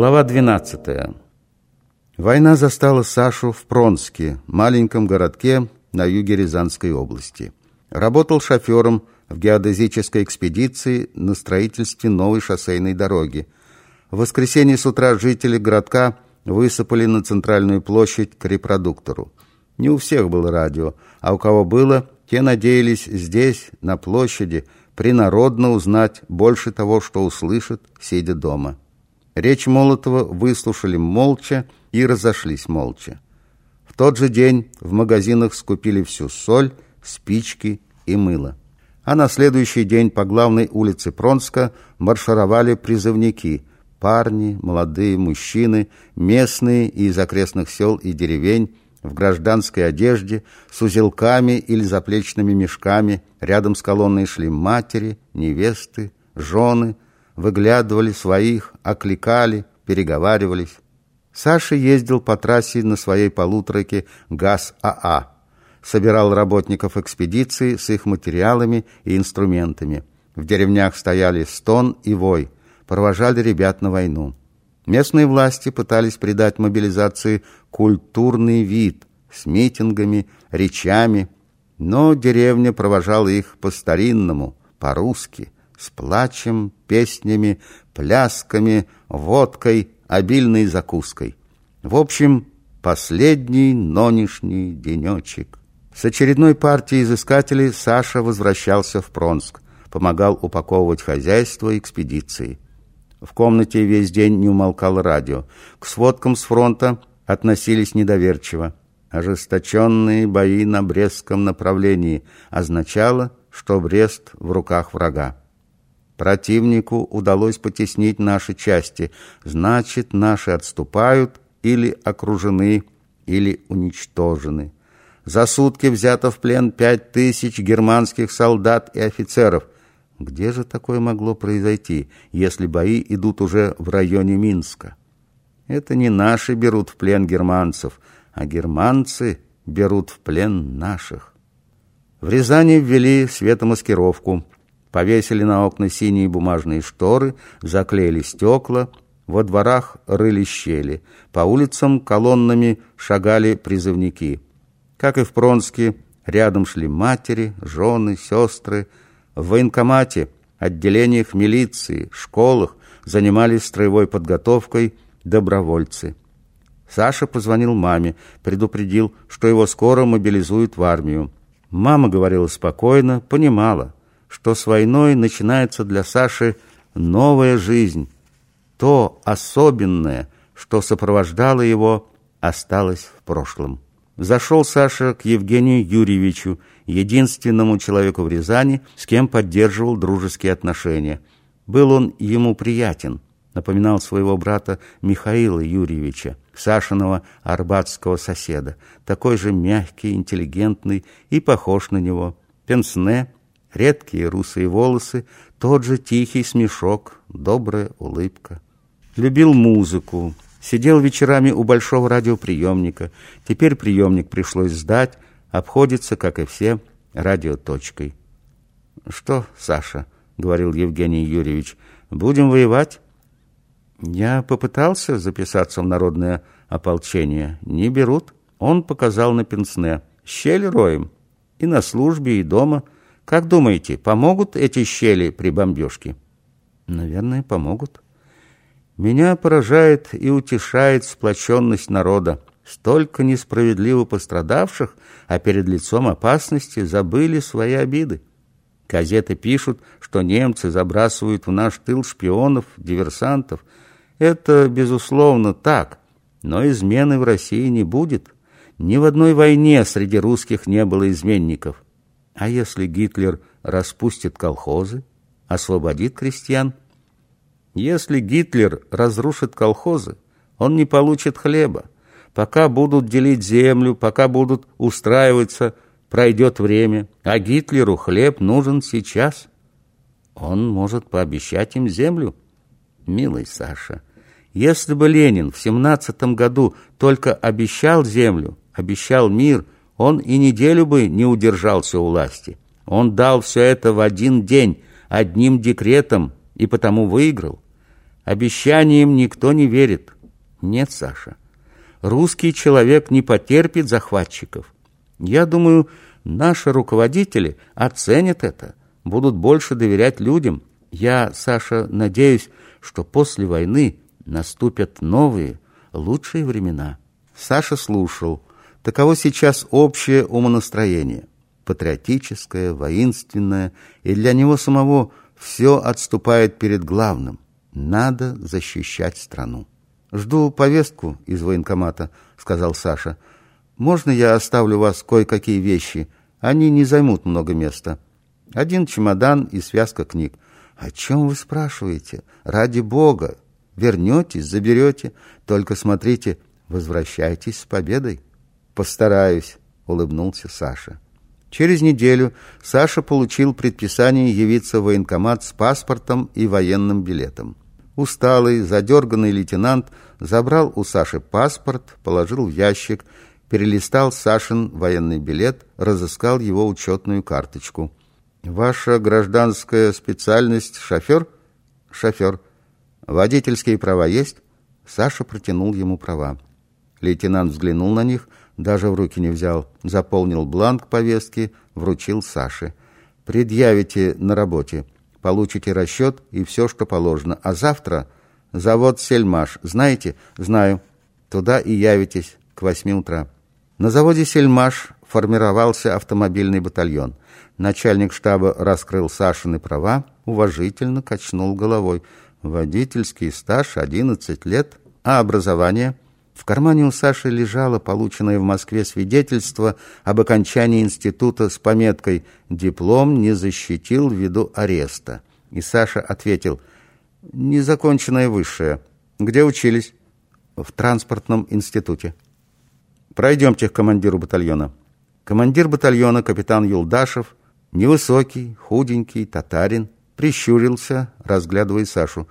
Глава 12. Война застала Сашу в Пронске, маленьком городке на юге Рязанской области. Работал шофером в геодезической экспедиции на строительстве новой шоссейной дороги. В воскресенье с утра жители городка высыпали на центральную площадь к репродуктору. Не у всех было радио, а у кого было, те надеялись здесь, на площади, принародно узнать больше того, что услышат, сидя дома. Речь Молотова выслушали молча и разошлись молча. В тот же день в магазинах скупили всю соль, спички и мыло. А на следующий день по главной улице Пронска маршировали призывники – парни, молодые мужчины, местные из окрестных сел и деревень, в гражданской одежде, с узелками или заплечными мешками. Рядом с колонной шли матери, невесты, жены – выглядывали своих, окликали, переговаривались. Саша ездил по трассе на своей полуторке ГАЗ-АА. Собирал работников экспедиции с их материалами и инструментами. В деревнях стояли стон и вой, провожали ребят на войну. Местные власти пытались придать мобилизации культурный вид с митингами, речами, но деревня провожала их по-старинному, по-русски – с плачем, песнями, плясками, водкой, обильной закуской. В общем, последний нонешний денечек. С очередной партией изыскателей Саша возвращался в Пронск, помогал упаковывать хозяйство экспедиции. В комнате весь день не умолкало радио. К сводкам с фронта относились недоверчиво. Ожесточенные бои на Брестском направлении означало, что Брест в руках врага. Противнику удалось потеснить наши части. Значит, наши отступают или окружены, или уничтожены. За сутки взято в плен пять тысяч германских солдат и офицеров. Где же такое могло произойти, если бои идут уже в районе Минска? Это не наши берут в плен германцев, а германцы берут в плен наших. В Рязани ввели светомаскировку – Повесили на окна синие бумажные шторы, заклеили стекла, во дворах рыли щели, по улицам колоннами шагали призывники. Как и в Пронске, рядом шли матери, жены, сестры. В военкомате, отделениях милиции, школах занимались строевой подготовкой добровольцы. Саша позвонил маме, предупредил, что его скоро мобилизуют в армию. Мама говорила спокойно, понимала – что с войной начинается для Саши новая жизнь. То особенное, что сопровождало его, осталось в прошлом. Зашел Саша к Евгению Юрьевичу, единственному человеку в Рязани, с кем поддерживал дружеские отношения. Был он ему приятен, напоминал своего брата Михаила Юрьевича, Сашиного арбатского соседа, такой же мягкий, интеллигентный и похож на него. Пенсне, редкие русые волосы, тот же тихий смешок, добрая улыбка. Любил музыку, сидел вечерами у большого радиоприемника. Теперь приемник пришлось сдать, обходится, как и все, радиоточкой. «Что, Саша?» — говорил Евгений Юрьевич. «Будем воевать?» Я попытался записаться в народное ополчение. Не берут. Он показал на пенсне. Щель роем. И на службе, и дома — как думаете, помогут эти щели при бомбежке? Наверное, помогут. Меня поражает и утешает сплоченность народа. Столько несправедливо пострадавших, а перед лицом опасности забыли свои обиды. Газеты пишут, что немцы забрасывают в наш тыл шпионов, диверсантов. Это, безусловно, так, но измены в России не будет. Ни в одной войне среди русских не было изменников. А если Гитлер распустит колхозы, освободит крестьян? Если Гитлер разрушит колхозы, он не получит хлеба. Пока будут делить землю, пока будут устраиваться, пройдет время, а Гитлеру хлеб нужен сейчас. Он может пообещать им землю. Милый Саша, если бы Ленин в семнадцатом году только обещал землю, обещал мир – он и неделю бы не удержался у власти. Он дал все это в один день, одним декретом, и потому выиграл. Обещаниям никто не верит. Нет, Саша, русский человек не потерпит захватчиков. Я думаю, наши руководители оценят это, будут больше доверять людям. Я, Саша, надеюсь, что после войны наступят новые, лучшие времена. Саша слушал. Таково сейчас общее умонастроение. Патриотическое, воинственное, и для него самого все отступает перед главным. Надо защищать страну. «Жду повестку из военкомата», — сказал Саша. «Можно я оставлю вас кое-какие вещи? Они не займут много места. Один чемодан и связка книг. О чем вы спрашиваете? Ради бога! Вернетесь, заберете. Только смотрите, возвращайтесь с победой». «Постараюсь», — улыбнулся Саша. Через неделю Саша получил предписание явиться в военкомат с паспортом и военным билетом. Усталый, задерганный лейтенант забрал у Саши паспорт, положил в ящик, перелистал Сашин военный билет, разыскал его учетную карточку. «Ваша гражданская специальность — шофер?» «Шофер. Водительские права есть?» Саша протянул ему права. Лейтенант взглянул на них, даже в руки не взял, заполнил бланк повестки, вручил Саше. «Предъявите на работе» получите расчет и все, что положено. А завтра завод «Сельмаш». Знаете? Знаю. Туда и явитесь к восьми утра. На заводе «Сельмаш» формировался автомобильный батальон. Начальник штаба раскрыл Сашины права, уважительно качнул головой. Водительский стаж 11 лет, а образование – в кармане у Саши лежало полученное в Москве свидетельство об окончании института с пометкой «Диплом не защитил ввиду ареста». И Саша ответил «Незаконченное высшее. Где учились?» «В транспортном институте». «Пройдемте к командиру батальона». Командир батальона, капитан Юлдашев, невысокий, худенький, татарин, прищурился, разглядывая Сашу.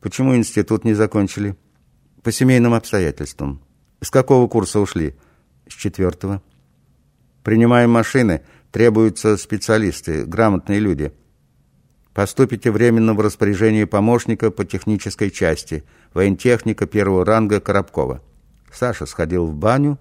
«Почему институт не закончили?» По семейным обстоятельствам. С какого курса ушли? С четвертого. Принимаем машины. Требуются специалисты, грамотные люди. Поступите временно в распоряжение помощника по технической части, воентехника первого ранга Коробкова. Саша сходил в баню,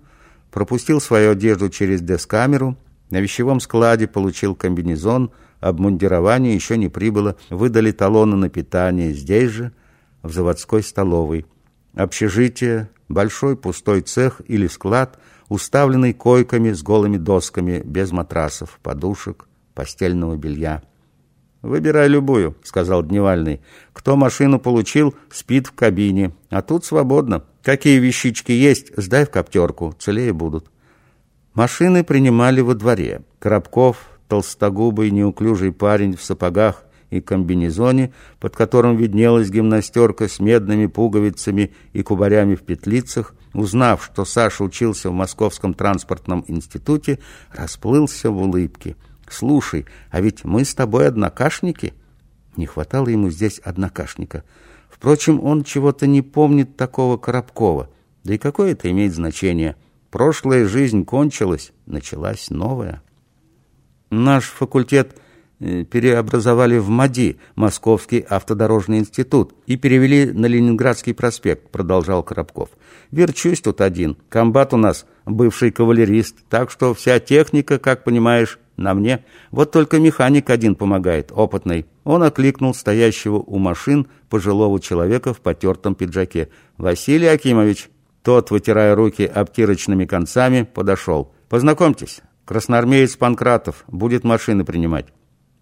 пропустил свою одежду через дескамеру, на вещевом складе получил комбинезон, обмундирование еще не прибыло, выдали талоны на питание здесь же, в заводской столовой. Общежитие, большой пустой цех или склад, уставленный койками с голыми досками, без матрасов, подушек, постельного белья. «Выбирай любую», — сказал Дневальный. «Кто машину получил, спит в кабине. А тут свободно. Какие вещички есть, сдай в коптерку, целее будут». Машины принимали во дворе. Коробков, толстогубый, неуклюжий парень в сапогах, и комбинезоне, под которым виднелась гимнастерка с медными пуговицами и кубарями в петлицах, узнав, что Саша учился в Московском транспортном институте, расплылся в улыбке. «Слушай, а ведь мы с тобой однокашники?» Не хватало ему здесь однокашника. Впрочем, он чего-то не помнит такого Коробкова. Да и какое это имеет значение? Прошлая жизнь кончилась, началась новая. Наш факультет переобразовали в МАДИ, Московский автодорожный институт, и перевели на Ленинградский проспект, продолжал Коробков. Верчусь тут один. Комбат у нас бывший кавалерист, так что вся техника, как понимаешь, на мне. Вот только механик один помогает, опытный. Он окликнул стоящего у машин пожилого человека в потертом пиджаке. «Василий Акимович!» Тот, вытирая руки обтирочными концами, подошел. «Познакомьтесь, красноармеец Панкратов будет машины принимать».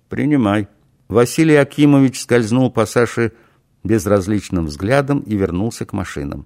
«Принимай». Василий Акимович скользнул по Саше безразличным взглядом и вернулся к машинам.